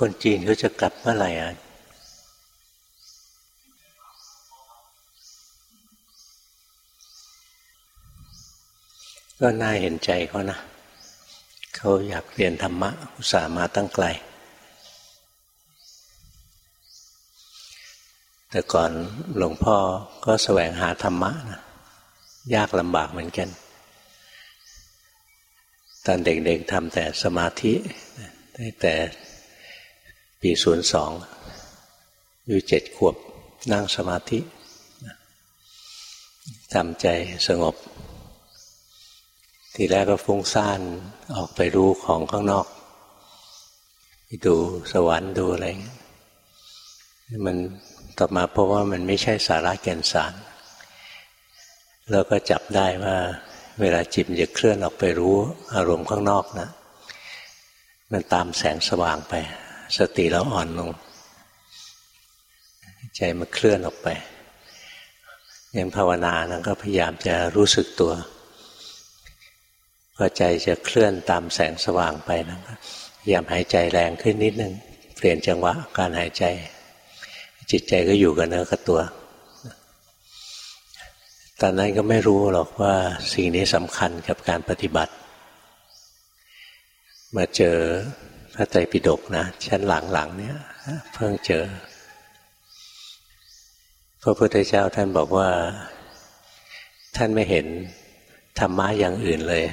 คนจีนเขาจะกลับเมื่อไหร่อะก็น่าเห็นใจเขานะ เขาอยากเรียนธรรมะอุตส่าห์มาตั้งไกล แต่ก่อนหลวงพ่อก็แสวงหาธรรมะนะยากลำบากเหมือนกัน ตอนเด็กๆทำแต่สมาธิ ได้แต่ ปีศูนย์สองอยู่เจ็ดขวบนั่งสมาธิทำใจสงบ ทีแรกก็ฟุ้งซ่านออกไปรู้ของข้างนอกไปดูสวรรค์ดูอะไรมันต่อมาเพราะว่ามันไม่ใช่สาระแก่นสาร แล้วก็จับได้ว่า เวลาจิตจะเคลื่อนออกไปรู้อารมณ์ข้างนอกนะ มันตามแสงสว่างไป สติเราอ่อนลง ใจมันเคลื่อนออกไป ยังภาวนานะก็พยายามจะรู้สึกตัวพอใจจะเคลื่อนตามแสงสว่างไปนะพยายามหายใจแรงขึ้นนิดนึง เปลี่ยนจังหวะการหายใจ จิตใจก็อยู่กับเนื้อกับตัวตอนนั้นก็ไม่รู้หรอกว่าสิ่งนี้สำคัญกับการปฏิบัติ มาเจอ พระไตรปิฎกนะชั้นหลังๆเนี่ยเพิ่งเจอ พระพุทธเจ้าท่านบอกว่า ท่านไม่เห็นธรรมะอย่างอื่นเลย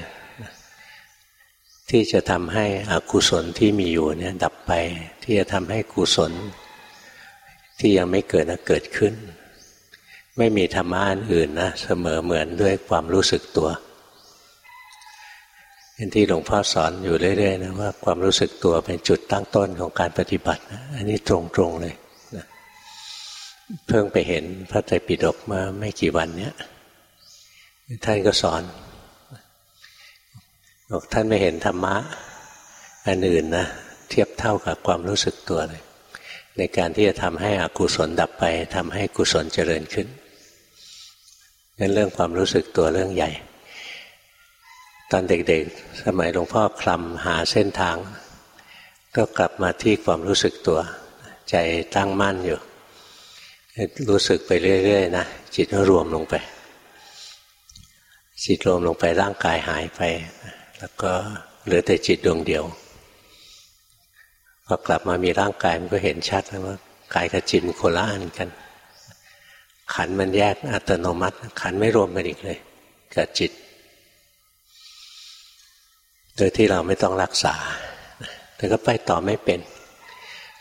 ที่จะทำให้อกุศลที่มีอยู่เนี่ยดับไป ที่จะทำให้กุศล ที่ยังไม่เกิดนะเกิดขึ้น ไม่มีธรรมะอันอื่นนะเสมอเหมือนด้วยความรู้สึกตัว เป็นที่หลวงพ่อสอนอยู่เรื่อยๆนะว่าความรู้สึกตัวเป็นจุดตั้งต้นของการปฏิบัตินะอันนี้ตรงๆเลยนะเพิ่งไปเห็นพระไตรปิฎกมาไม่กี่วันเนี้ยท่านก็สอนบอกท่านไม่เห็นธรรมะอันอื่นนะเทียบเท่ากับความรู้สึกตัวเลย ในการที่จะทำให้อกุศลดับไปทำให้กุศลเจริญขึ้นเป็นเรื่องความรู้สึกตัวเรื่องใหญ่ ตอนเด็กๆ สมัยหลวงพ่อคลำหาเส้นทาง ก็กลับมาที่ความรู้สึกตัว ใจตั้งมั่นอยู่ รู้สึกไปเรื่อยๆนะจิตก็รวมลงไป จิตรวมลงไปร่างกายหายไป แล้วก็เหลือแต่จิตดวงเดียวพอกลับมามีร่างกายมันก็เห็นชัดแล้วว่ากายกับจิตโคละอันกัน ขันมันแยกอัตโนมัติ ขันไม่รวมกันอีกเลยกับจิต โดยที่เราไม่ต้องรักษา แต่ก็ไปต่อไม่เป็น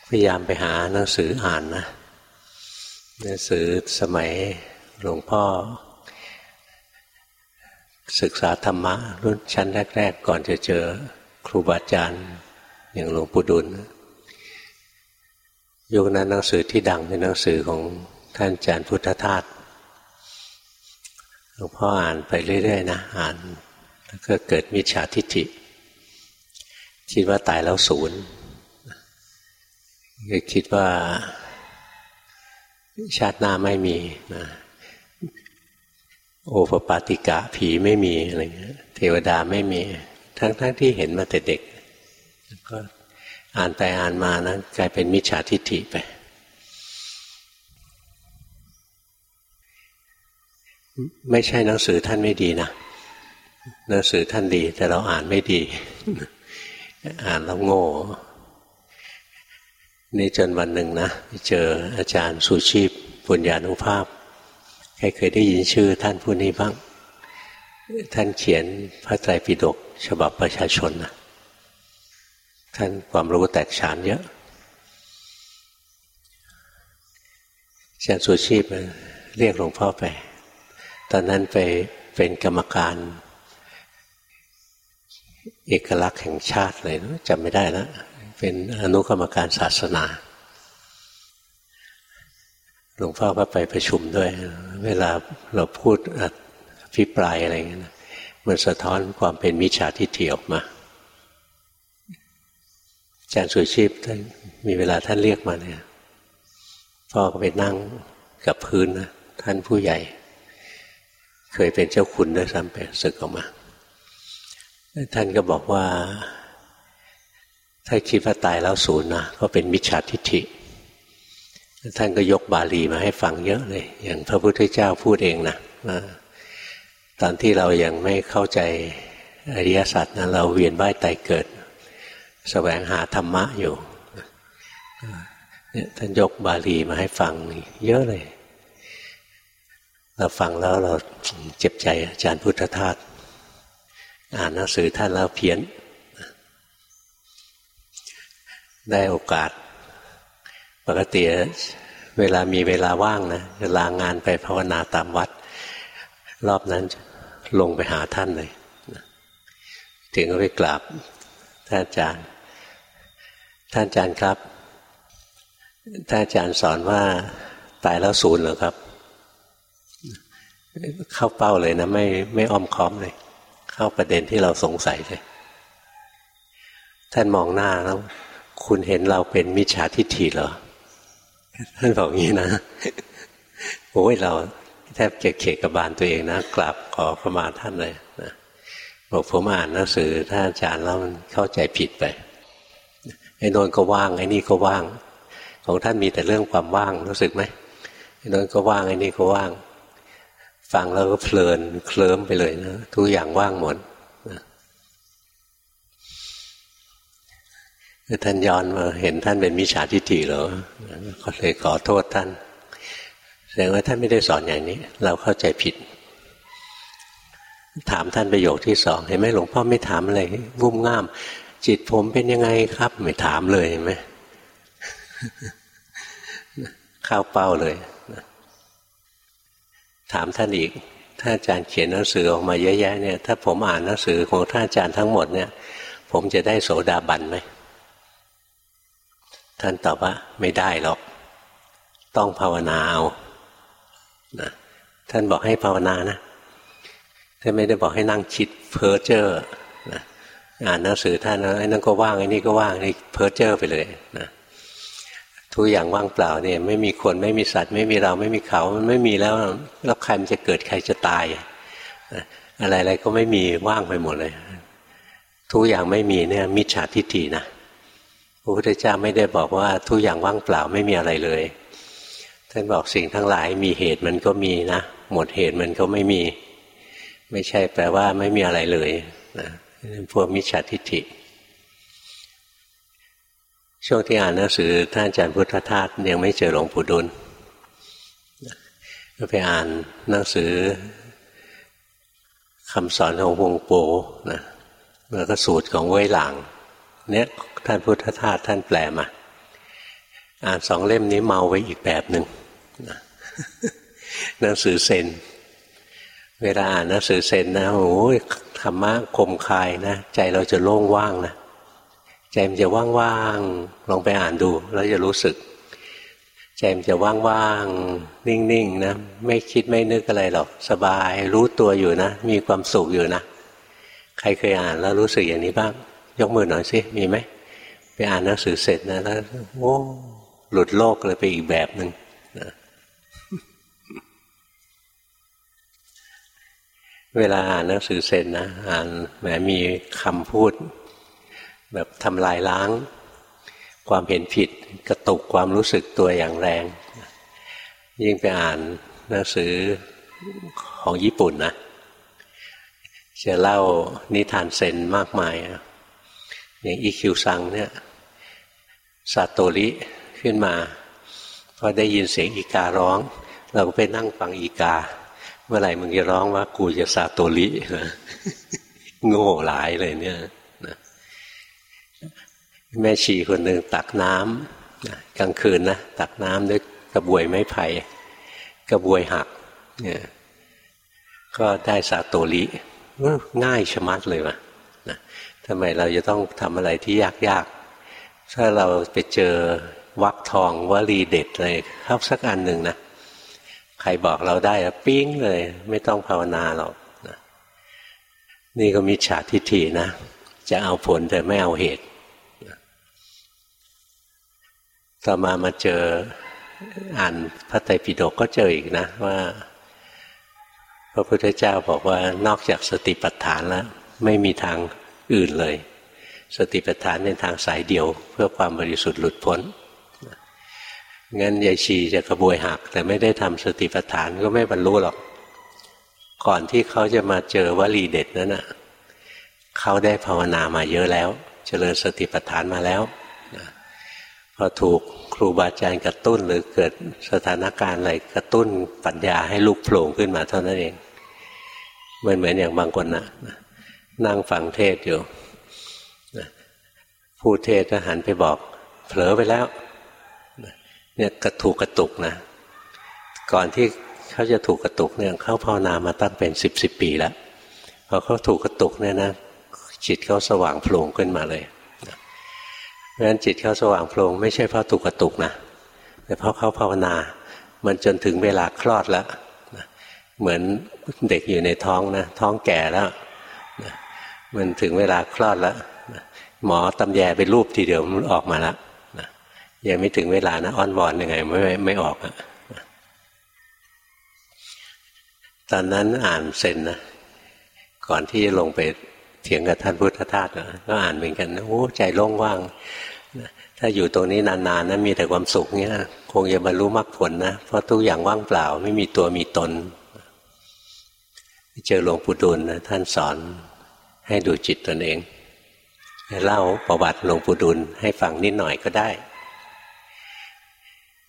พยายามไปหาหนังสืออ่านนะ หนังสือสมัยหลวงพ่อ ศึกษาธรรมะ รุ่นชั้นแรก ๆ ก่อนจะเจอครูบาอาจารย์อย่างหลวงปู่ดุลยุคนั้นหนังสือที่ดังเป็นหนังสือของท่านอาจารย์พุทธทาสหลวงพ่ออ่านไปเรื่อย ๆ นะ อ่านแล้วก็เกิดมิจฉาทิฏฐิ คิดว่าตายแล้วศูนย์คิดว่าชาติหน้าไม่มีนะโอปปาติกะผีไม่มีอะไรเงี้ยเทวดาไม่มี ทั้งๆทที่เห็นมาแต่เด็กก็อ่านไปอ่านมานะกลายเป็นมิจฉาทิฏฐิไป ไม่ใช่หนังสือท่านไม่ดีนะหนังสือท่านดี แต่เราอ่านไม่ดี อ่านแล้วโง่นี่จนวันหนึ่งนะเจออาจารย์สุชีพปุญญานุภาพ ใครเคยได้ยินชื่อท่านผู้นี้บ้าง ท่านเขียนพระไตรปิฎกฉบับประชาชนนะท่านความรู้แตกฉานเยอะอาจารย์สุชีพเรียกหลวงพ่อไป ตอนนั้นไปเป็นกรรมการ เอกลักษณ์แห่งชาติเลยจำไม่ได้แล้วเป็นอนุกรรมการศาสนาหลวงพ่อก็ไปประชุมด้วย เวลาเราพูดอภิปรายอะไรเงี้ยมันสะท้อนความเป็นมิจฉาทิฏฐิออกมาอาจารย์สุชีพท่านมีเวลาท่านเรียกมาเนี่ยพ่อก็ไปนั่งกับพื้นนะท่านผู้ใหญ่ เคยเป็นเจ้าคุณด้วยซ้ำไปศึกออกมา ท่านก็บอกว่า ถ้าคิดว่าตายแล้วศูนย์นะก็เป็นมิจฉาทิฏฐิท่านก็ยกบาลีมาให้ฟังเยอะเลย อย่างพระพุทธเจ้าพูดเองนะตอนที่เรายังไม่เข้าใจอริยสัจนะเราเวียนว่ายตายเกิดสแสวงหาธรรมะอยู่ท่านยกบาลีมาให้ฟังเยอะเลย เราฟังแล้วเราเจ็บใจอาจารย์พุทธทาส อ่านหนังสือท่านแล้วเพี้ยน ได้โอกาส ปกติเวลามีเวลาว่างนะจะลางานไปภาวนาตามวัด รอบนั้นลงไปหาท่านเลยถึงก็ไปกราบท่านอาจารย์ ท่านอาจารย์ครับ ท่านอาจารย์สอนว่าตายแล้วศูนย์เหรอครับ เข้าเป้าเลยนะ ไม่ไม่อ้อมค้อมเลย เข้าประเด็นที่เราสงสัยเลย ท่านมองหน้าแล้ว คุณเห็นเราเป็นมิจฉาทิฏฐิเหรอ ท่านบอกงี้นะโอ้ยเราแทบจะเขกกระบาลตัวเองนะกราบขอขมาท่านเลยนะบอกผมอ่านหนังสือท่านอาจารย์แล้วมันเข้าใจผิดไปไอ้นนก็ว่างไอ้นี่ก็ว่าง ของท่านมีแต่เรื่องความว่างรู้สึกไหมนั่นก็ว่างไอ้นี่ก็ว่าง ฟังแล้วก็เพลินเคลิ้มไปเลยนะทุกอย่างว่างหมดท่านย้อนมาเห็นท่านเป็นมิจฉาทิฏฐิเหรอก็เลยขอโทษท่าน แสดงว่าท่านไม่ได้สอนอย่างนี้ เราเข้าใจผิด ถามท่านประโยคที่สองเห็นไหมหลวงพ่อไม่ถามอะไรงุ่มง่าม จิตผมเป็นยังไงครับ ไม่ถามเลยเห็นไหมเข้าเป้าเลย ถามท่านอีกถ้านอาจารย์เขียนหนังสือออกมาเยอะแยะเนี่ยถ้าผมอ่านหนังสือของท่านอาจารย์ทั้งหมดเนี่ยผมจะได้โสดาบันไหมท่านตอบว่าไม่ได้หรอก ต้องภาวนาเอานะท่านบอกให้ภาวนานะท่านไม่ได้บอกให้นั่งคิดเพ้อเจ้อนะอ่านหนังสือท่านไอ้นั่นก็ว่างไอ้นี่ก็ว่างนี่เพ้อเจ้อไปเลยนะ ทุกอย่างว่างเปล่าเนี่ยไม่มีคนไม่มีสัตว์ ไม่มีเราไม่มีเขามันไม่มีแล้วแล้วใครมันจะเกิดใครจะตายอะไรอะไรก็ไม่มีว่างไปหมดเลย ทุกอย่างไม่มีเนี่ยมิจฉาทิฏฐินะพระพุทธเจ้าไม่ได้บอกว่าทุกอย่างว่างเปล่าไม่มีอะไรเลยท่านบอกสิ่งทั้งหลายมีเหตุมันก็มีนะหมดเหตุมันก็ไม่มี ไม่ใช่แปลว่าไม่มีอะไรเลยนะพวกมิจฉาทิฏฐิ ช่วงที่อ่านหนังสือท่านอาจารย์พุทธทาสยังไม่เจอหลวงปู่ดุลก็ไปอ่านหนังสือคำสอนของวงโปนะแล้วก็สูตรของเว้ยหลังเนี่ยท่านพุทธทาสท่านแปลมา อ่านสองเล่มนี้เมาไว้อีกแบบหนึ่งหนังสือเซนเวลาอ่านหนังสือเซนนะโอ้ยธรรมะคมคายนะ ใจเราจะโล่งว่างนะ ใจมันจะว่างๆลองไปอ่านดูแล้วจะรู้สึก ใจมันจะว่างๆนิ่งๆนะไม่คิดไม่นึกอะไรหรอกสบาย รู้ตัวอยู่นะ มีความสุขอยู่นะ ใครเคยอ่านแล้วรู้สึกอย่างนี้บ้าง ยกมือหน่อยสิมีไหมไปอ่านหนังสือเสร็จนะแล้วโอ้หลุดโลกเลยไปอีกแบบหนึ่งนะเวลาอ่านหนังสือเสร็จนะอ่านแหมมีคำพูด แบบทำลายล้าง ความเห็นผิดกระตุกความรู้สึกตัวอย่างแรง ยิ่งไปอ่านหนังสือของญี่ปุ่นนะจะเล่านิทานเซนมากมาย อย่างอีคิวซังเนี่ยซาโตริขึ้นมาพอได้ยินเสียงอีการ้อง เราก็ไปนั่งฟังอีกา เมื่อไหร่มึงจะร้องว่ากูจะซาโตริโง่หลายเลยเนี่ย แม่ชีคนหนึ่งตักน้ำกลางคืนนะตักน้ำด้วยกระบวยไม้ไผ่กระบวยหักเนี่ยก็ได้สาโตลิง่ายชะมัดเลยว่ะนะทำไมเราจะต้องทำอะไรที่ยากๆ ถ้าเราไปเจอวักทองวลีเด็ดเลยครับสักอันหนึ่งนะใครบอกเราได้ปิ้งเลย ไม่ต้องภาวนาหรอกนะนี่ก็มีฉาทิฏฐินะ จะเอาผลแต่ไม่เอาเหตุ ต่อมามาเจออ่านพระไตรปิฎกก็เจออีกนะว่าพระพุทธเจ้าบอกว่านอกจากสติปัฏฐานแล้ว ไม่มีทางอื่นเลย สติปัฏฐานเป็นทางสายเดียวเพื่อความบริสุทธิ์หลุดพ้นงั้นยายชีจะกระบวยหัก แต่ไม่ได้ทำสติปัฏฐานก็ไม่บรรลุหรอก ก่อนที่เขาจะมาเจอวลีเด็ดนั้นน่ะเขาได้ภาวนามาเยอะแล้ว เจริญสติปัฏฐานมาแล้ว พอถูกครูบาอาจารย์กระตุ้นหรือเกิดสถานการณ์อะไรกระตุ้นปัญญาให้ลุกโผล่ขึ้นมาเท่านั้นเองมันเหมือนอย่างบางคนนะนั่งฟังเทศอยู่ผู้เทศก็หันไปบอกเผลอไปแล้วเนี่ยกระถูกกระตุกนะ ก่อนที่เขาจะถูกกระตุกเนี่ยเขาภาวนามาตั้งเป็นสิบสิบปีแล้วพอเขาถูกกระตุกเนี่ยนะจิตเขาสว่างโพล่งขึ้นมาเลย เพราะฉะนั้นจิตเขาสว่างโพลงไม่ใช่เพราะตุกกระตุกนะแต่เพราะเขาภาวนา มันจนถึงเวลาคลอดแล้วเหมือนเด็กอยู่ในท้องนะท้องแก่แล้วมันถึงเวลาคลอดแล้วหมอตำแยไปรูปทีเดียวมันออกมาแล้วยังไม่ถึงเวลานะอ้อนวอนยังไงไม่ไม่ออกอะตอนนั้นอ่านเซนนะก่อนที่จะลงไป เถียงกับท่านพุทธทาสก็อ่านเหมือนกันโอ้ใจโล่งว่างถ้าอยู่ตรงนี้นานๆนะมีแต่ความสุขเนี่ยคงจะบรรลุมรรคผลนะเพราะทุกอย่างว่างเปล่า ไม่มีตัวมีตน เจอหลวงปู่ดูลนะท่านสอนให้ดูจิตตนเองเล่าประวัติหลวงปู่ดูลให้ฟังนิดหน่อยก็ได้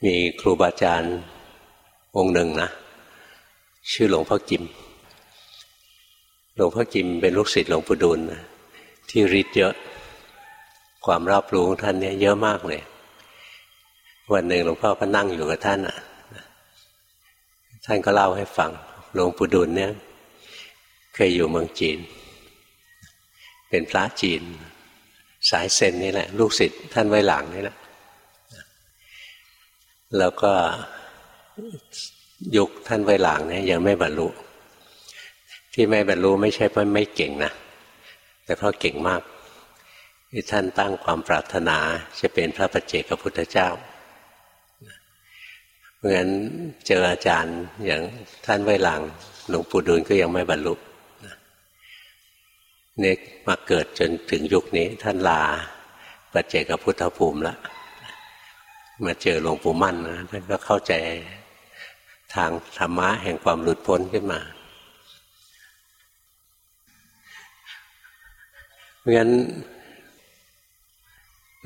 มีครูบาอาจารย์องค์หนึ่งนะ ชื่อหลวงพ่อกิม หลวงพ่อกิมเป็นลูกศิษย์หลวงปู่ดูลนะที่ริดเยอะ ความรับรู้ของท่านเนี่ยเยอะมากเลย วันหนึ่งหลวงพ่อก็นั่งอยู่กับท่านอะ ท่านก็เล่าให้ฟัง หลวงปู่ดูลเนี่ย เคยอยู่เมืองจีน เป็นพระจีน สายเซนนี่แหละ ลูกศิษย์ท่านไว้หลังนี่แหละแล้วก็ยุคท่านไว้หลังเนี่ยยังไม่บรรลุ ที่ไม่บรรลุไม่ใช่เพราะไม่เก่งนะแต่เพราะเก่งมากที่ท่านตั้งความปรารถนาจะเป็นพระปัจเจกพุทธเจ้าเพราะฉะนั้นเจออาจารย์อย่างท่านไวหลังหลวงปู่ดูลก็ยังไม่บรรลุเนี่ยมาเกิดจนถึงยุคนี้ท่านลาปัจเจกพุทธภูมิละมาเจอหลวงปู่มั่นนะท่านก็เข้าใจทางธรรมะแห่งความหลุดพ้นขึ้นมา งั้น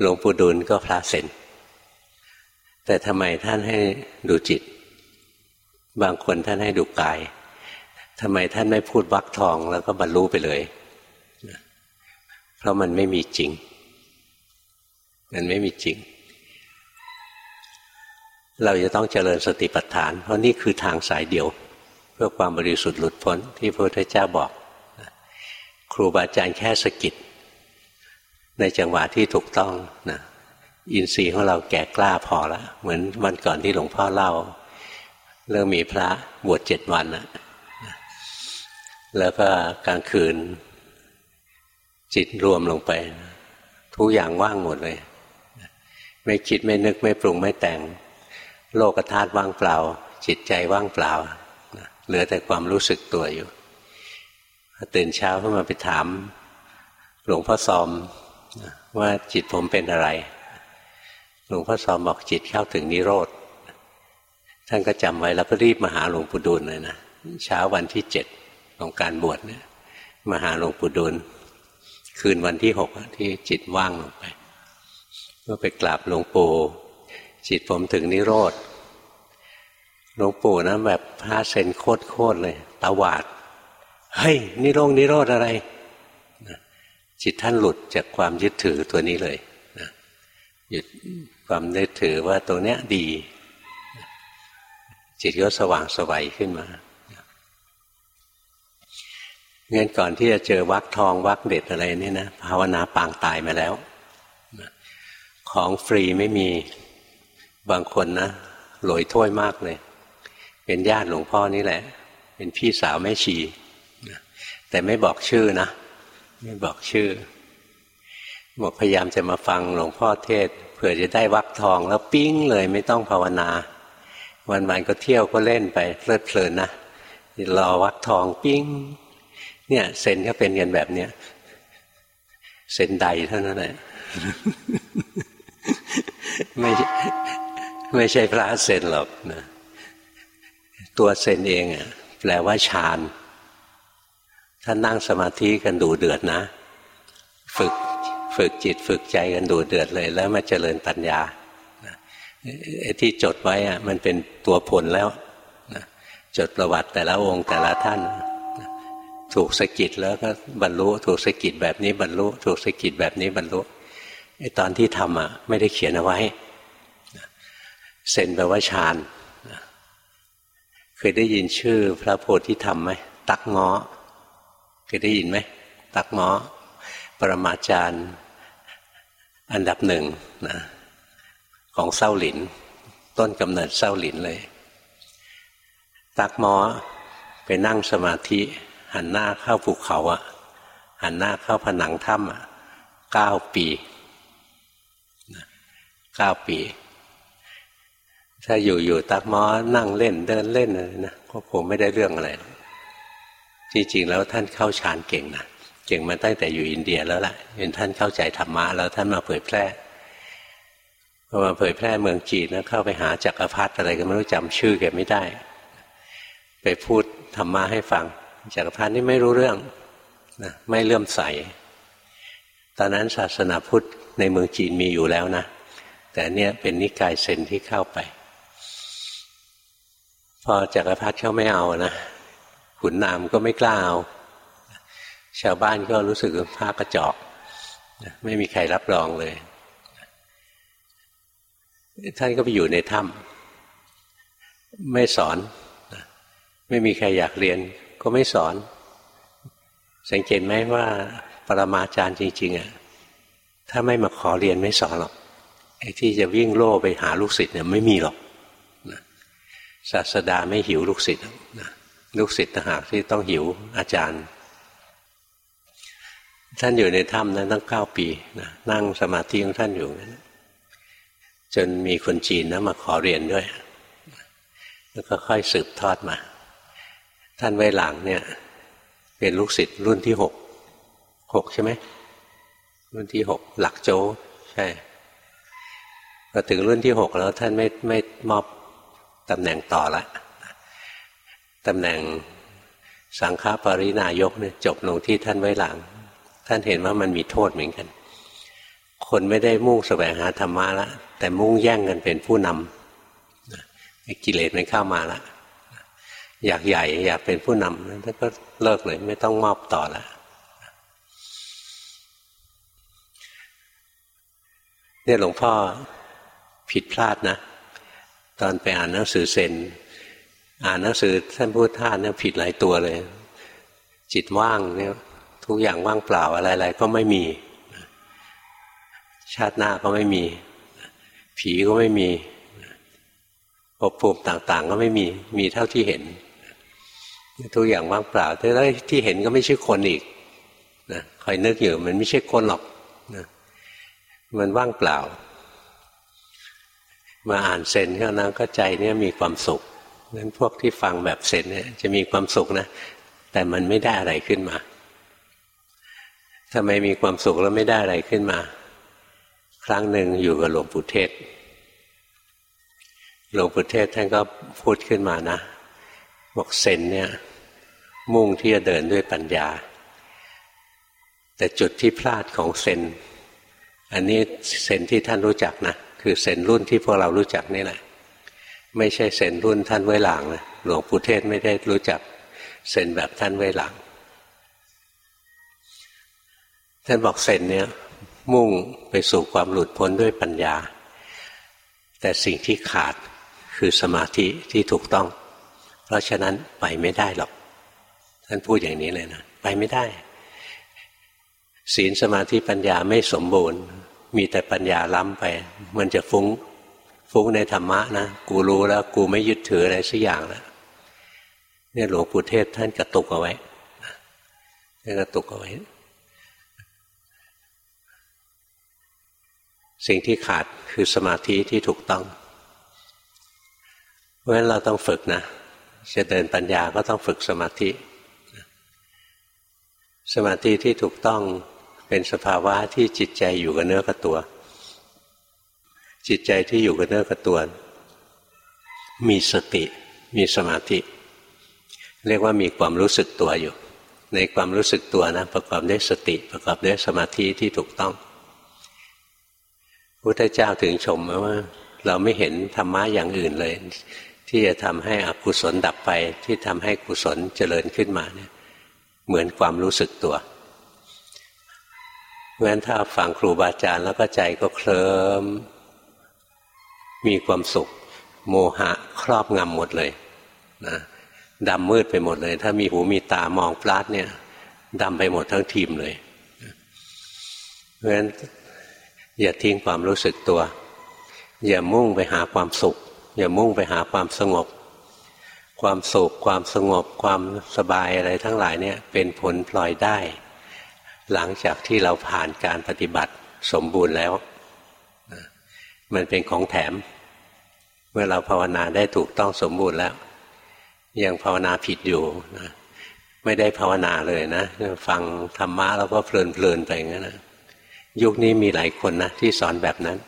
หลวงปู่ดูลก็พระเซนแต่ทำไมท่านให้ดูจิต บางคนท่านให้ดูกายทำไมท่านไม่พูดวักทองแล้วก็บรรลุไปเลย เพราะมันไม่มีจริง มันไม่มีจริง เราจะต้องเจริญสติปัฏฐาน เพราะนี่คือทางสายเดียว เพื่อความบริสุทธิ์หลุดพ้นที่พระพุทธเจ้าบอก ครูบาอาจารย์แค่สกิด ในจังหวะที่ถูกต้องนะอินทรีย์ของเราแก่กล้าพอละเหมือนวันก่อนที่หลวงพ่อเล่า เรื่องมีพระบวชเจ็ดวันนะแล้วก็กลางคืน จิตรวมลงไป ทุกอย่างว่างหมดเลย ไม่คิดไม่นึกไม่ปรุงไม่แต่ง โลกธาตุว่างเปล่า จิตใจว่างเปล่าเหลือแต่ความรู้สึกตัวอยู่ตื่นเช้าขึ้นมาไปถาม หลวงพ่อซอม ว่าจิตผมเป็นอะไร หลวงพ่อสอมบอกจิตเข้าถึงนิโรธ ท่านก็จำไว้แล้วก็รีบมาหาหลวงปู่ดูลเลยนะเช้าวันที่เจ็ดของการบวชเนี่ยมาหาหลวงปู่ดูลคืนวันที่หกที่จิตว่างลงไปก็ไปกราบหลวงปู่จิตผมถึงนิโรธหลวงปู่นะแบบพระเซนโคตรเลยตาวาด เฮ้ยนิโรธนิโรธอะไร จิตท่านหลุดจากความยึดถือตัวนี้เลยนะหยุดความยึดถือว่าตัวเนี้ยดี จิตก็สว่างสวัยขึ้นมาเงินก่อนที่จะเจอวักทองวักเด็ดอะไรนี่นะภาวนาปางตายมาแล้ว ของฟรีไม่มีบางคนนะหลอยถ้วยมากเลย เป็นญาติหลวงพ่อนี่แหละ เป็นพี่สาวแม่ชีแต่ไม่บอกชื่อนะ ไม่บอกชื่อ บอกพยายามจะมาฟังหลวงพ่อเทศเผื่อจะได้วักทองแล้วปิ้งเลยไม่ต้องภาวนา วันๆก็เที่ยวก็เล่นไปเพลิดเพลินนะรอวักทองปิ้ง เนี่ยเซนก็เป็นกันแบบเนี้ยเซนไดเท่านั้นแหละไม่ไม่ใช่พระเซนหรอกนะตัวเซนเองอะแปลว่าฌาน ถ้านนั่งสมาธิกันดูเดือดนะ ฝึกฝึกจิตฝึกใจกันดูเดือดเลย แล้วมาเจริญปัญญาไอ้ที่จดไว้อะมันเป็นตัวผลแล้วจดประวัติแต่ละองค์แต่ละท่าน ถูกสะกิดแล้วก็บรรลุ ถูกสะกิดแบบนี้บรรลุ ถูกสะกิดแบบนี้บรรลุไอ้ตอนที่ทำอะไม่ได้เขียนเอาไว้เซนแปลว่าฌานเคยได้ยินชื่อพระโพธิธรรมไหมตักง้อ ยได้ยินไหมตักง้อปรมาจารย์ อันดับหนึ่งนะของเศร้าหลิน ต้นกำเนิดเศร้าหลินเลย ตักหมอไปนั่งสมาธิ หันหน้าเข้าภูเขาอะหันหน้าเข้าผนังถ้ำอะเก้าปีเก้าปี ถ้าอยู่ๆตักมอนั่งเล่นเดินเล่นอะไรนะก็คงไม่ได้เรื่องอะไร จริงๆแล้วท่านเข้าฌานเก่งนะเก่งมาตั้งแต่อยู่อินเดียแล้วล่ะเป็นท่านเข้าใจธรรมะแล้วท่านมาเผยแพร่พอมาเผยแพร่เมืองจีนแล้วเข้าไปหาจักรพรรดิอะไรก็ไม่รู้จำชื่อแกไม่ได้ ไปพูดธรรมะให้ฟังจักรพรรดินี่ไม่รู้เรื่องนะไม่เลื่อมใส ตอนนั้นศาสนาพุทธในเมืองจีนมีอยู่แล้วนะ แต่เนี่ยเป็นนิกายเซนที่เข้าไป พอจักรพรรดิเขาไม่เอานะ ขุนนามก็ไม่กล้าเอาชาวบ้านก็รู้สึกภาคกระจอกไม่มีใครรับรองเลย ท่านก็ไปอยู่ในถ้ำไม่สอน ไม่มีใครอยากเรียน ก็ไม่สอน สังเกตไหมว่า ปรมาจารย์จริง ๆอะถ้าไม่มาขอเรียนไม่สอนหรอกไอ้ที่จะวิ่งโล่ไปหาลูกศิษย์เนี่ยไม่มีหรอกศาสดาไม่หิวลูกศิษย์ ลูกศิษย์ต่างหากที่ต้องหิวอาจารย์ ท่านอยู่ในถ้ำนั้นตั้งเก้าปีนะนั่งสมาธิของท่านอยู่นั้นจนมีคนจีนนะมาขอเรียนด้วย แล้วก็ค่อยสืบทอดมา ท่านไว้หลังเนี่ย เป็นลูกศิษย์รุ่นที่หกหกใช่ไหมรุ่นที่หกหลักโจใช่พอถึงรุ่นที่หกแล้วท่านไม่ไม่มอบตำแหน่งต่อละ ตำแหน่งสังฆปรินายกเนี่ยจบลงที่ท่านไว้หลัง ท่านเห็นว่ามันมีโทษเหมือนกัน คนไม่ได้มุ่งแสวงหาธรรมะละแต่มุ่งแย่งกันเป็นผู้นำกิเลสมันเข้ามาละอยากใหญ่อยากเป็นผู้นำท่านก็เลิกเลย ไม่ต้องมอบต่อละเนี่ยหลวงพ่อผิดพลาดนะ ตอนไปอ่านหนังสือเซน อ่านหนังสือท่านพูดท่านเนี่ยผิดหลายตัวเลย จิตว่างเนี่ยทุกอย่างว่างเปล่าอะไรๆก็ไม่มี ชาติหน้าก็ไม่มี ผีก็ไม่มีภพภูมิต่างๆ ก็ไม่มีมีเท่าที่เห็น ทุกอย่างว่างเปล่าแต่ที่เห็นก็ไม่ใช่คนอีกนะคอยนึกอยู่มันไม่ใช่คนหรอกนะมันว่างเปล่า มาอ่านเซนก็นะก็ใจเนี่ยมีความสุข นั้นพวกที่ฟังแบบเซนเนี่ยจะมีความสุขนะ แต่มันไม่ได้อะไรขึ้นมาทำไมมีความสุขแล้วไม่ได้อะไรขึ้นมา ครั้งหนึ่งอยู่กับหลวงปู่เทศ หลวงปู่เทศท่านก็พูดขึ้นมานะ บอกเซนเนี่ย มุ่งที่จะเดินด้วยปัญญา แต่จุดที่พลาดของเซน อันนี้เซนที่ท่านรู้จักนะ คือเซนรุ่นที่พวกเรารู้จักนี่แหละ ไม่ใช่เซนรุ่นท่านไว้หลังนะหลวงปู่เทศไม่ได้รู้จักเซนแบบท่านไว้หลัง ท่านบอกเซนเนี่ยมุ่งไปสู่ความหลุดพ้นด้วยปัญญา แต่สิ่งที่ขาดคือสมาธิที่ถูกต้อง เพราะฉะนั้นไปไม่ได้หรอก ท่านพูดอย่างนี้เลยนะไปไม่ได้ ศีลสมาธิปัญญาไม่สมบูรณ์ มีแต่ปัญญาล้ำไป มันจะฟุง้ง ฟุ้งในธรรมะนะกูรู้แล้ว กูไม่ยึดถืออะไรสักอย่างแล้วเนี่ยหลวงปู่เทศท่านกระตุกเอาไว้ท่านกระตุกเอาไว้ สิ่งที่ขาดคือสมาธิที่ถูกต้อง เพราะฉะนั้นเราต้องฝึกนะจะเดินปัญญาก็ต้องฝึกสมาธิ สมาธิที่ถูกต้องเเป็นสภาวะที่จิตใจอยู่กับเนื้อกับตัว จิตใจที่อยู่กับเนื้อกับตัวมีสติมีสมาธิ เรียกว่ามีความรู้สึกตัวอยู่ ในความรู้สึกตัวนะประกอบด้วยสติ ประกอบด้วยสมาธิที่ถูกต้องพุทธเจ้าถึงชมว่า เราไม่เห็นธรรมะอย่างอื่นเลย ที่จะทำให้อกุศลดับไป ที่ทำให้กุศลเจริญขึ้นมาเนี่ยเหมือนความรู้สึกตัวเพราะฉะนั้นถ้าฟังครูบาอาจารย์แล้วก็ใจก็เคลิ้ม มีความสุข โมหะครอบงำหมดเลยนะดำมืดไปหมดเลย ถ้ามีหูมีตามองปลาดเนี่ยดำไปหมดทั้งทีมเลยเพราะฉะนั้นอย่าทิ้งความรู้สึกตัว อย่ามุ่งไปหาความสุข อย่ามุ่งไปหาความสงบ ความสุขความสงบ ความสบายอะไรทั้งหลายเนี่ยเป็นผลพลอยได้ หลังจากที่เราผ่านการปฏิบัติสมบูรณ์แล้ว มันเป็นของแถม เมื่อเราภาวนาได้ถูกต้องสมบูรณ์แล้ว ยังภาวนาผิดอยู่นะไม่ได้ภาวนาเลยนะฟังธรรมะแล้วก็เพลินๆไปอย่างนั้นนะยุคนี้มีหลายคนนะที่สอนแบบนั้น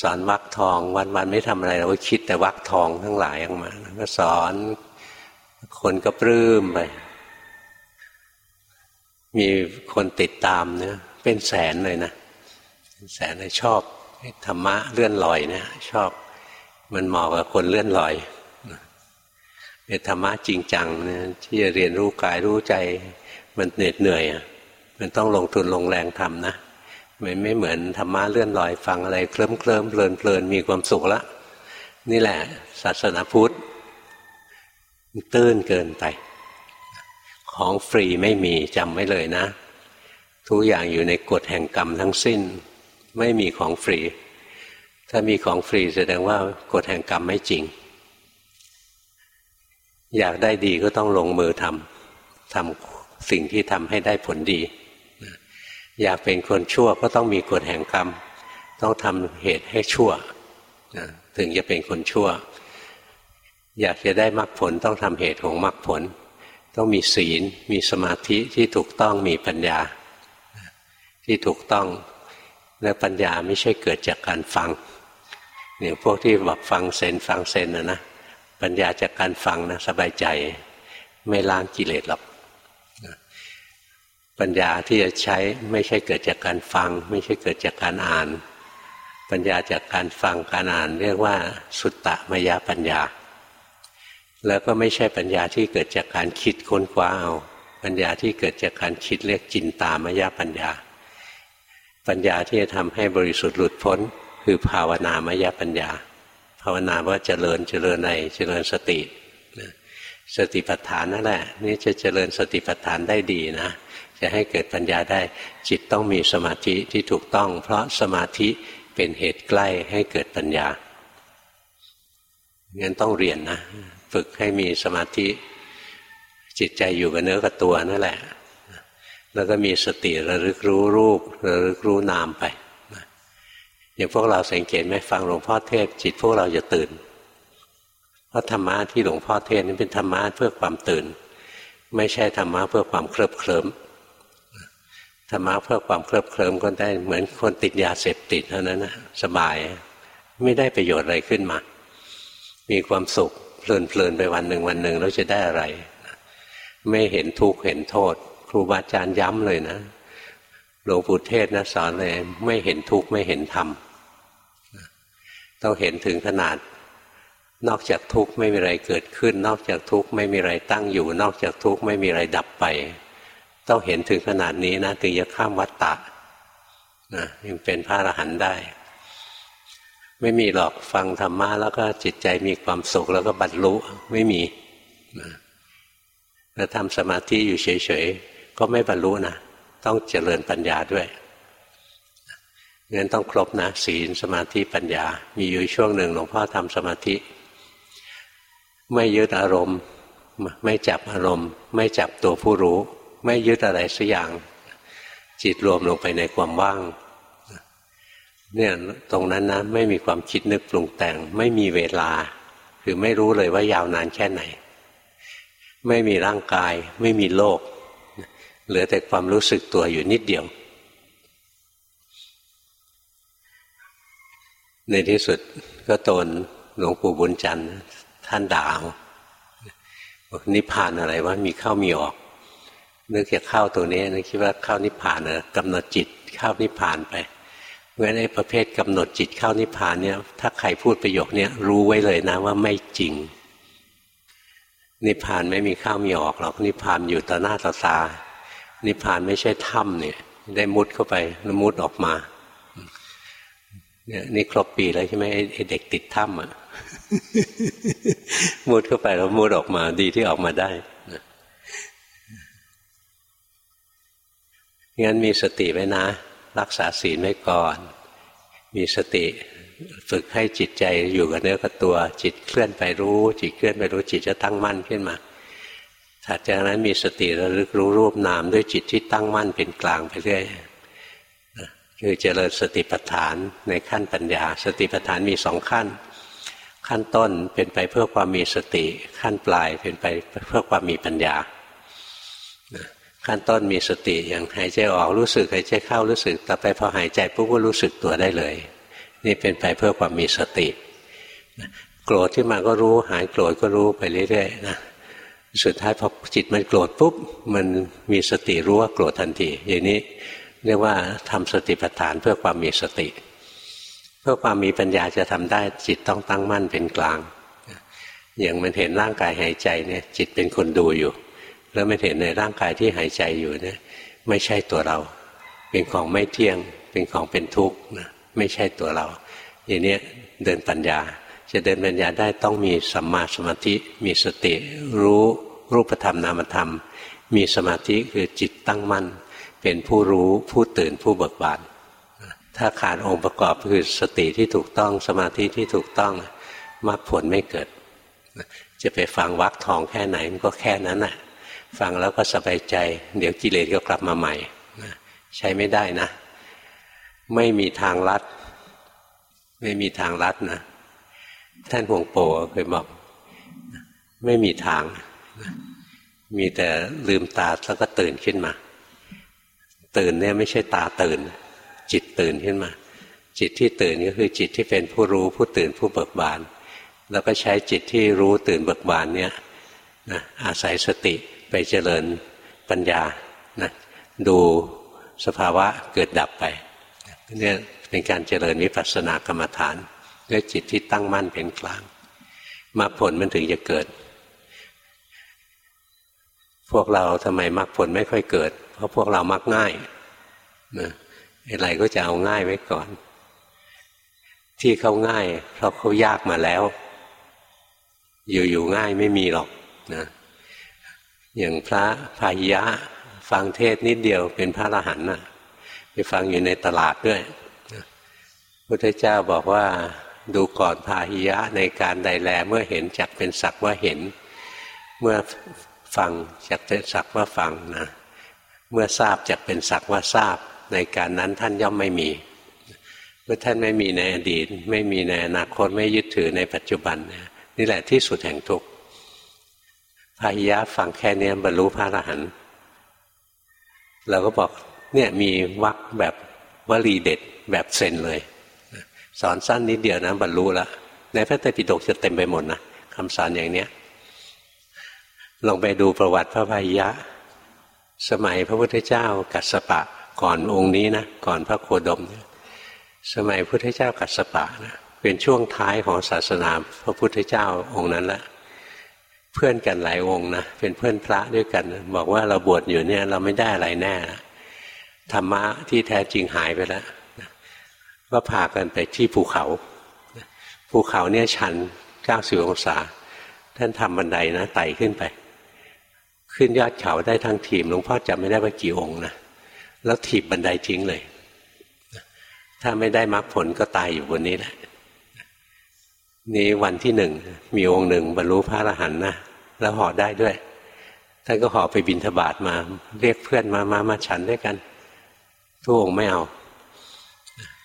สอนวักทองวันๆไม่ทำอะไรเราก็คิดแต่วักทองทั้งหลายออกมาก็สอนคนก็ปลื้มไปมีคนติดตามเนี่ยเป็นแสนเลยนะแสนเลยชอบ ธรรมะเลื่อนลอยเนี่ยชอบมันเหมาะกับคนเลื่อนลอยเป็นธรรมะจริงจังเนี่ยที่จะเรียนรู้กายรู้ใจ มันเหน็ดเหนื่อยอะมันต้องลงทุนลงแรงทำนะมันไม่เหมือนธรรมะเลื่อนลอยฟังอะไรเคลิ้มเคลิ้มเพลินเพลินมีความสุขละ นี่แหละ ศาสนาพุทธตื้นเกินไป ของฟรีไม่มีจำไว้เลยนะ ทุกอย่างอยู่ในกฎแห่งกรรมทั้งสิ้น ไม่มีของฟรี ถ้ามีของฟรีแสดงว่ากฎแห่งกรรมไม่จริง อยากได้ดีก็ต้องลงมือทำทำสิ่งที่ทำให้ได้ผลดี อยากเป็นคนชั่วก็ต้องมีกฎแห่งกรรม ต้องทำเหตุให้ชั่วถึงจะเป็นคนชั่ว อยากจะได้มรรคผลต้องทำเหตุของมรรคผล ต้องมีศีล มีสมาธิที่ถูกต้องมีปัญญาที่ถูกต้อง และปัญญาไม่ใช่เกิดจากการฟังเนี่ยพวกที่บอกฟังเซนฟังเซนนะนะปัญญาจากการฟังนะสบายใจไม่ล้างกิเลสหรอกปัญญาที่จะใช้ไม่ใช่เกิดจากการฟัง ไม่ใช่เกิดจากการอ่าน ปัญญาจากการฟังการอ่าน เรียกว่าสุตตะมยปัญญา แล้วก็ไม่ใช่ปัญญาที่เกิดจากการคิดค้นคว้าเอา ปัญญาที่เกิดจากการคิดเรียกจินตามยปัญญา ปัญญาที่จะทำให้บริสุทธิ์หลุดพ้น คือภาวนามยปัญญา ภาวนาว่าเจริญเจริญในเจริญสติสติปัฏฐานนั่นแหละนี่จะเจริญสติปัฏฐานได้ดีนะ จะให้เกิดปัญญาได้จิตต้องมีสมาธิที่ถูกต้อง เพราะสมาธิเป็นเหตุใกล้ให้เกิดปัญญางั้นต้องเรียนนะ ฝึกให้มีสมาธิ จิตใจอยู่กับเนื้อกับตัวนั่นแหละ แล้วก็มีสติระลึกรู้รูประลึกรู้นามไปอย่างพวกเราสังเกตไหมฟังหลวงพ่อเทศ จิตพวกเราจะตื่น เพราะธรรมะที่หลวงพ่อเทศนี่เป็นธรรมะเพื่อความตื่น ไม่ใช่ธรรมะเพื่อความเคลิบเคลิ้มธรรมะเพื่อความเคลิบเคลิ้มก็ได้เหมือนคนติดยาเสพติดเท่านั้นนะสบายไม่ได้ประโยชน์อะไรขึ้นมา มีความสุขเพลินเพลินไปวันหนึ่งวันหนึ่งแล้วจะได้อะไร ไม่เห็นทุกข์เห็นโทษ ครูบาอาจารย์ย้ำเลยนะหลวงปู่เทศนะสอนเลย ไม่เห็นทุกข์ไม่เห็นธรรมต้องเห็นถึงขนาด นอกจากทุกข์ไม่มีอะไรเกิดขึ้น นอกจากทุกข์ไม่มีอะไรตั้งอยู่ นอกจากทุกข์ไม่มีอะไรดับไป ต้องเห็นถึงขนาดนี้นะถึงจะข้ามวัฏฏะนะยังเป็นพระอรหันต์ได้ ไม่มีหรอกฟังธรรมะแล้วก็จิตใจมีความสุขแล้วก็บรรลุไม่มีนะแล้วทำสมาธิอยู่เฉยๆ ก็ไม่บรรลุนะต้องเจริญปัญญาด้วยงั้นต้องครบนะศีลสมาธิปัญญา มีอยู่ช่วงหนึ่งหลวงพ่อทำสมาธิ ไม่ยึดอารมณ์ ไม่จับอารมณ์ ไม่จับตัวผู้รู้ ไม่ยึดอะไรสักอย่าง จิตรวมลงไปในความว่างเนี่ยตรงนั้นนะไม่มีความคิดนึกปรุงแต่ง ไม่มีเวลา คือไม่รู้เลยว่ายาวนานแค่ไหน ไม่มีร่างกาย ไม่มีโลก เหลือแต่ความรู้สึกตัวอยู่นิดเดียว ในที่สุดก็โดนหลวงปู่บุญจันทร์ท่านด่าบอกนิพพานอะไรวะมีเข้ามีออก นึกจะเข้าตัวนี้นึกคิดว่าเข้านิพพานเนอกำหนดจิตเข้านิพพานไปเพราะฉะนั้ประเภทกำหนดจิตเข้านิพพานเนี่ยถ้าใครพูดประโยคนี้รู้ไว้เลยนะว่าไม่จริง นิพพานไม่มีข้ามีออกหรอกนิพพานอยู่ต่อหน้าต่อตา นิพพานไม่ใช่ถ้ำเนี่ย ได้มุดเข้าไปแล้วมุดออกมา เนี่ยนี่ครบปีแล้วใช่ไหมไอ้เด็กติดถ้ำอะมุดเข้าไปแล้วมุดออกมาดีที่ออกมาได้งั้นมีสติไว้นะ รักษาศีลไว้ก่อน มีสติฝึกให้จิตใจอยู่กับเนื้อกับตัว จิตเคลื่อนไปรู้ จิตเคลื่อนไปรู้จิตจะตั้งมั่นขึ้นมา ถัดจากนั้นมีสติระลึกรู้รูปนามด้วยจิตที่ตั้งมั่นเป็นกลางไปเรื่อยคือเจริญสติปัฏฐานในขั้นปัญญา สติปัฏฐานมีสองขั้น ขั้นต้นเป็นไปเพื่อความมีสติ ขั้นปลายเป็นไปเพื่อความมีปัญญาขั้นต้นมีสติอย่างหายใจออกรู้สึกหายใจเข้ารู้สึกต่อไปพอหายใจปุ๊บก็รู้สึกตัวได้เลย นี่เป็นไปเพื่อความมีสติโกรธที่มาก็รู้หายโกรธก็รู้ไปเรื่อยๆนะ สุดท้ายพอจิตมันโกรธปุ๊บมันมีสติรู้ว่าโกรธทันทีอย่างนี้เรียกว่าทำสติปัฏฐานเพื่อความมีสติ เพื่อความมีปัญญาจะทำได้จิตต้องตั้งมั่นเป็นกลาง อย่างมันเห็นร่างกายหายใจเนี่ย จิตเป็นคนดูอยู่ แล้วมันเห็นในร่างกายที่หายใจอยู่เนี่ยไม่ใช่ตัวเรา เป็นของไม่เที่ยง เป็นของเป็นทุกข์นะไม่ใช่ตัวเรา อย่างนี้เดินปัญญา จะเดินปัญญาได้ต้องมีสัมมาสมาธิ มีสติ รู้รูปธรรมนามธรรม มีสมาธิคือจิตตั้งมั่น เป็นผู้รู้ผู้ตื่นผู้เบิกบานถ้าขาดองค์ประกอบคือสติที่ถูกต้องสมาธิที่ถูกต้องมรรคผลไม่เกิด จะไปฟังวักทองแค่ไหนมันก็แค่นั้นน่ะฟังแล้วก็สบายใจ เดี๋ยวกิเลสก็กลับมาใหม่ใช้ไม่ได้นะ ไม่มีทางลัด ไม่มีทางลัดนะ ท่านหวงโปเคยบอก ไม่มีทาง มีแต่ลืมตาแล้วก็ตื่นขึ้นมา ตื่นเนี่ยไม่ใช่ตาตื่น จิตตื่นขึ้นมา จิตที่ตื่นก็คือจิตที่เป็นผู้รู้ผู้ตื่นผู้เบิกบาน แล้วก็ใช้จิตที่รู้ตื่นเบิกบานเนี่ยนะอาศัยสติไปเจริญปัญญานะดูสภาวะเกิดดับไปเนี่ยเป็นการเจริญวิปัสสนากรรมฐาน ด้วยจิตที่ตั้งมั่นเป็นกลางมรรคผลมันถึงจะเกิด พวกเราทำไมมรรคผลไม่ค่อยเกิด เพราะพวกเรามักง่ายนะอะไรก็จะเอาง่ายไว้ก่อน ที่เขาง่ายเพราะเขายากมาแล้ว อยู่ๆง่ายไม่มีหรอกนะอย่างพระพายะฟังเทศนิดเดียวเป็นพระอรหันต์นะไปฟังอยู่ในตลาดด้วยพุทธเจ้าบอกว่า ดูก่อนพาหิยะในการใดแลเมื่อเห็นจักเป็นสักว่าเห็น เมื่อฟังจักเป็นสักว่าฟังนะเมื่อทราบจะเป็นสักว่าทราบ ในการนั้นท่านย่อมไม่มี เมื่อท่านไม่มีในอดีต ไม่มีในอนาคตไม่ยึดถือในปัจจุบันนี่แหละที่สุดแห่งทุกข์พายยะฟังแค่นี้บรรลุพระอรหันต์เราก็บอกเนี่ยมีวักแบบวลีเด็ดแบบเซนเลย สอนสั้นนิดเดียวนะบรรลุแล้วในพระไตรปิฎกจะเต็มไปหมดนะคำสอนอย่างเนี้ยลองไปดูประวัติพระพายะ สมัยพระพุทธเจ้ากัสปะก่อนองค์นี้นะก่อนพระโคดมสมัยพระพุทธเจ้ากัสปะนะเป็นช่วงท้ายของศาสนาพระพุทธเจ้าองค์นั้นแหละเพื่อนกันหลายองค์นะเป็นเพื่อนพระด้วยกัน บอกว่าเราบวชอยู่เนี่ยเราไม่ได้อะไรแน่ธรรมะที่แท้จริงหายไปแล้ว ก็พากันไปที่ภูเขา ภูเขาเนี่ยชันเก้าสิบองศา ท่านทำบันไดนะไต่ขึ้นไป ขึ้นยอดเขาได้ทั้งทีมหลวงพ่อจำไม่ได้ว่ากี่องค์นะแล้วถีบบันไดทิ้งเลย ถ้าไม่ได้มรรคผลก็ตายอยู่บนนี้แหละนี้วันที่หนึ่งมีองค์หนึ่งบรรลุพระอรหันต์นะแล้วห่อได้ด้วยท่านก็ห่อไปบินทบาทมา เรียกเพื่อนมามามาฉันด้วยกันทุกองค์ไม่เอา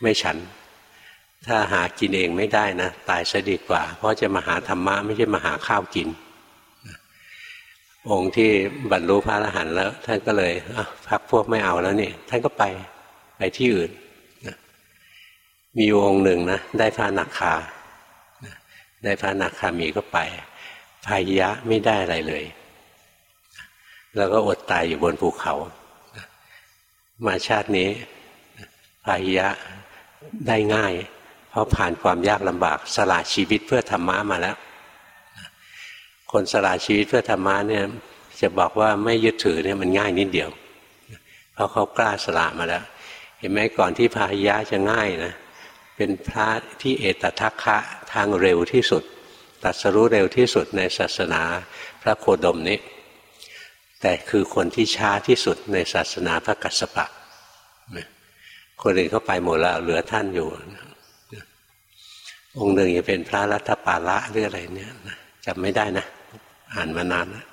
ไม่ฉัน ถ้าหากินเองไม่ได้นะ ตายซะดีกว่า เพราะจะมาหาธรรมะไม่ใช่มาหาข้าวกิน องค์ที่บรรลุพระอรหันต์แล้ว ท่านก็เลยพักพวกไม่เอาแล้วนี่ท่านก็ไปไปที่อื่นมีองค์หนึ่งนะได้พระนักคาได้พระนักคามีก็ไปพายะไม่ได้อะไรเลย แล้วก็อดตายอยู่บนภูเขา มาชาตินี้ พายะได้ง่าย เพราะผ่านความยากลำบากสละชีวิตเพื่อธรรมะมาแล้ว คนสละชีวิตเพื่อธรรมะเนี่ยจะบอกว่าไม่ยึดถือเนี่ยมันง่ายนิดเดียว เพราะเขากล้าสละมาแล้ว เห็นไหมก่อนที่พายะจะง่ายนะเป็นพระที่เอตทัคคะทางเร็วที่สุดตัดสรู้เร็วที่สุดในศาสนาพระโคดมนี้ แต่คือคนที่ช้าที่สุดในศาสนาพระกัสสปะ คนอื่นเข้าไปหมดแล้วเหลือท่านอยู่ องค์หนึ่งจะเป็นพระรัตปาละหรืออะไรเนี่ยจำไม่ได้นะ อ่านมานานนะ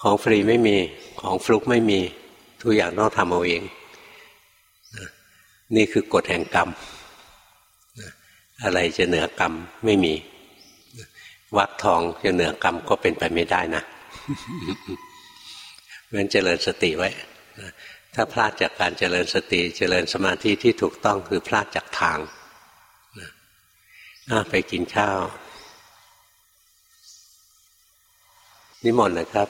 ของฟรีไม่มีของฟลุกไม่มี ทุกอย่างต้องทำเอาเอง นี่คือกฎแห่งกรรม อะไรจะเหนือกรรมไม่มีวักทองจะเหนือกรรมก็เป็นไปไม่ได้นะเพราะนั้นเจริญสติไว้ ถ้าพลาดจากการเจริญสติเจริญสมาธิที่ถูกต้องคือพลาดจากทางไปกินข้าว นิมนต์นะครับ